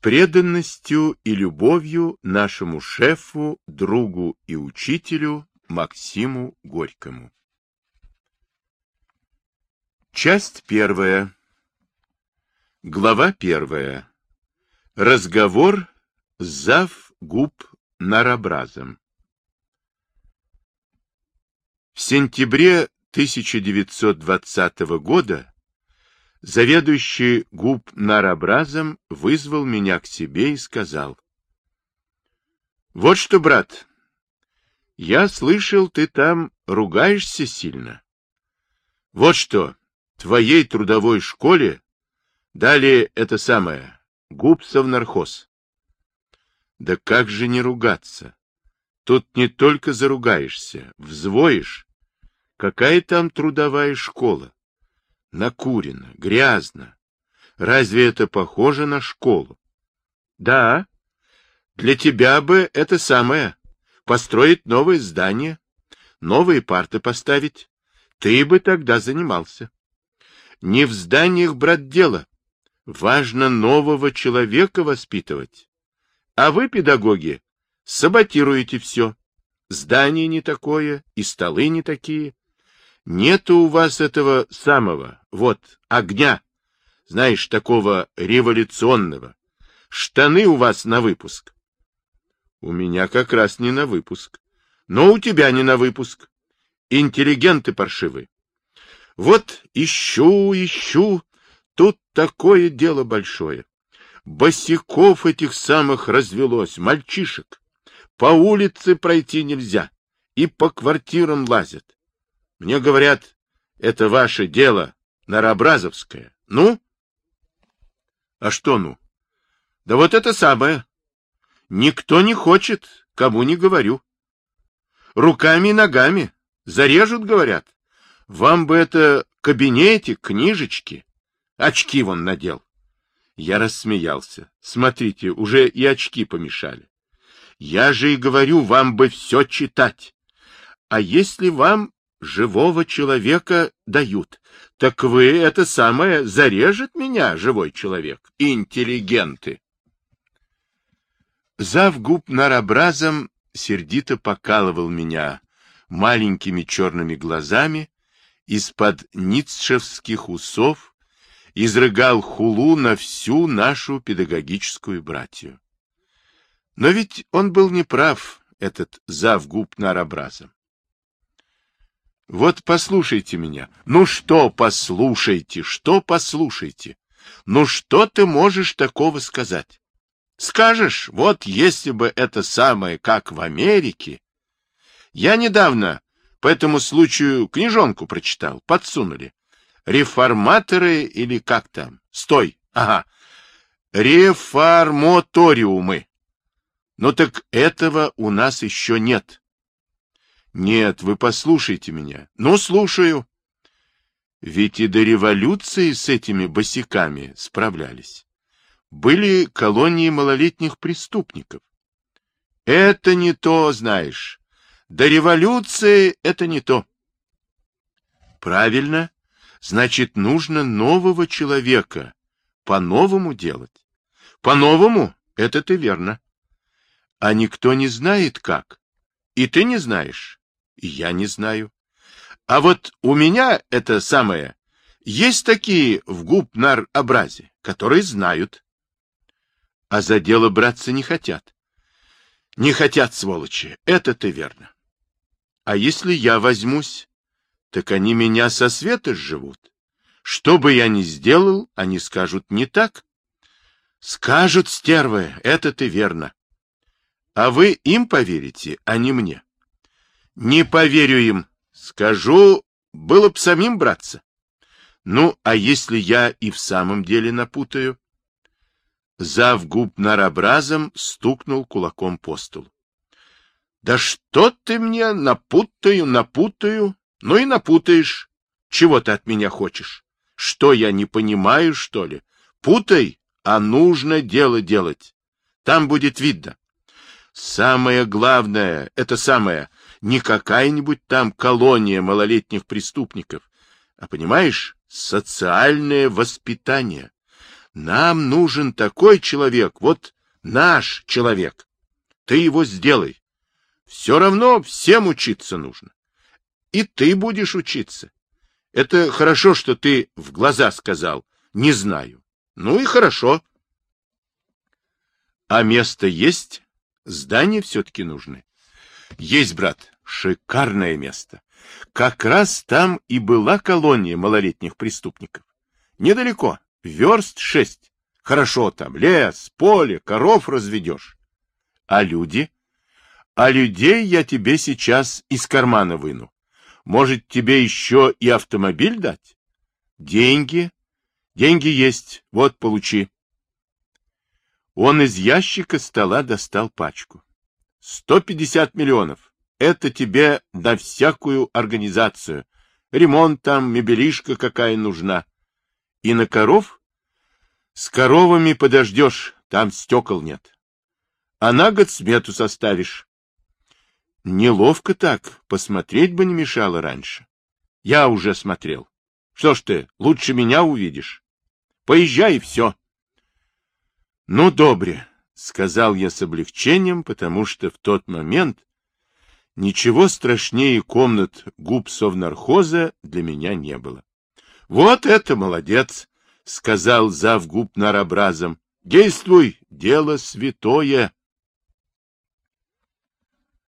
преданностью и любовью нашему шефу, другу и учителю Максиму Горькому. Часть первая. Глава первая. Разговор зав губ Нарабразом. В сентябре 1920 года заведующий губ Нарабразом вызвал меня к себе и сказал. — Вот что, брат, я слышал, ты там ругаешься сильно. Вот что, твоей трудовой школе дали это самое, губсов нархоз. Да как же не ругаться? Тут не только заругаешься, взвоишь. Какая там трудовая школа? Накурено, грязно. Разве это похоже на школу? Да, для тебя бы это самое. Построить новое здание, новые парты поставить. Ты бы тогда занимался. Не в зданиях, брат, дело. Важно нового человека воспитывать. А вы, педагоги, саботируете все. Здание не такое, и столы не такие. Нету у вас этого самого, вот, огня, знаешь, такого революционного. Штаны у вас на выпуск. У меня как раз не на выпуск. Но у тебя не на выпуск. Интеллигенты паршивые. Вот ищу, ищу, тут такое дело большое. Босиков этих самых развелось, мальчишек. По улице пройти нельзя, и по квартирам лазят. Мне говорят, это ваше дело, Нарабразовское. Ну? А что ну? Да вот это самое. Никто не хочет, кому не говорю. Руками и ногами. Зарежут, говорят. Вам бы это кабинетик, книжечки. Очки вон надел. Я рассмеялся. Смотрите, уже и очки помешали. Я же и говорю, вам бы все читать. А если вам живого человека дают. Так вы это самое зарежет меня, живой человек, интеллигенты. Зав губ нарабразом сердито покалывал меня маленькими черными глазами, из-под ницшевских усов изрыгал хулу на всю нашу педагогическую братью. Но ведь он был неправ, этот зав губ нарабразом. Вот послушайте меня. Ну что послушайте, что послушайте? Ну что ты можешь такого сказать? Скажешь, вот если бы это самое, как в Америке. Я недавно по этому случаю книжонку прочитал, подсунули. Реформаторы или как там? Стой, ага. Реформаториумы. Ну так этого у нас еще нет. Нет, вы послушайте меня. Ну, слушаю. Ведь и до революции с этими босиками справлялись. Были колонии малолетних преступников. Это не то, знаешь. До революции это не то. Правильно. Значит, нужно нового человека. По-новому делать. По-новому? Это ты верно. А никто не знает как. И ты не знаешь. Я не знаю. А вот у меня это самое... Есть такие в губ-нар-образе, которые знают. А за дело браться не хотят. Не хотят, сволочи, это-то верно. А если я возьмусь, так они меня со света сживут. Что бы я ни сделал, они скажут не так. Скажут, стервы, это-то верно. А вы им поверите, а не мне. Не поверю им. Скажу, было б самим браться. Ну, а если я и в самом деле напутаю? Зав губ нарабразом стукнул кулаком по столу. Да что ты мне напутаю, напутаю? Ну и напутаешь. Чего ты от меня хочешь? Что я не понимаю, что ли? Путай, а нужно дело делать. Там будет видно. Самое главное, это самое, не какая-нибудь там колония малолетних преступников, а, понимаешь, социальное воспитание. Нам нужен такой человек, вот наш человек. Ты его сделай. Все равно всем учиться нужно. И ты будешь учиться. Это хорошо, что ты в глаза сказал. Не знаю. Ну и хорошо. А место есть? Здания все-таки нужны. Есть, брат, шикарное место. Как раз там и была колония малолетних преступников. Недалеко, верст шесть. Хорошо там, лес, поле, коров разведешь. А люди? А людей я тебе сейчас из кармана выну. Может, тебе еще и автомобиль дать? Деньги? Деньги есть, вот, получи. Он из ящика стола достал пачку. Сто пятьдесят миллионов. Это тебе на всякую организацию. Ремонт там, мебелишка какая нужна. И на коров? С коровами подождешь, там стекол нет. А на год смету составишь. Неловко так, посмотреть бы не мешало раньше. Я уже смотрел. Что ж ты, лучше меня увидишь. Поезжай и все. Ну, добре, сказал я с облегчением, потому что в тот момент ничего страшнее комнат губ совнархоза для меня не было. Вот это молодец, сказал зав губ нарабразом. Действуй, дело святое.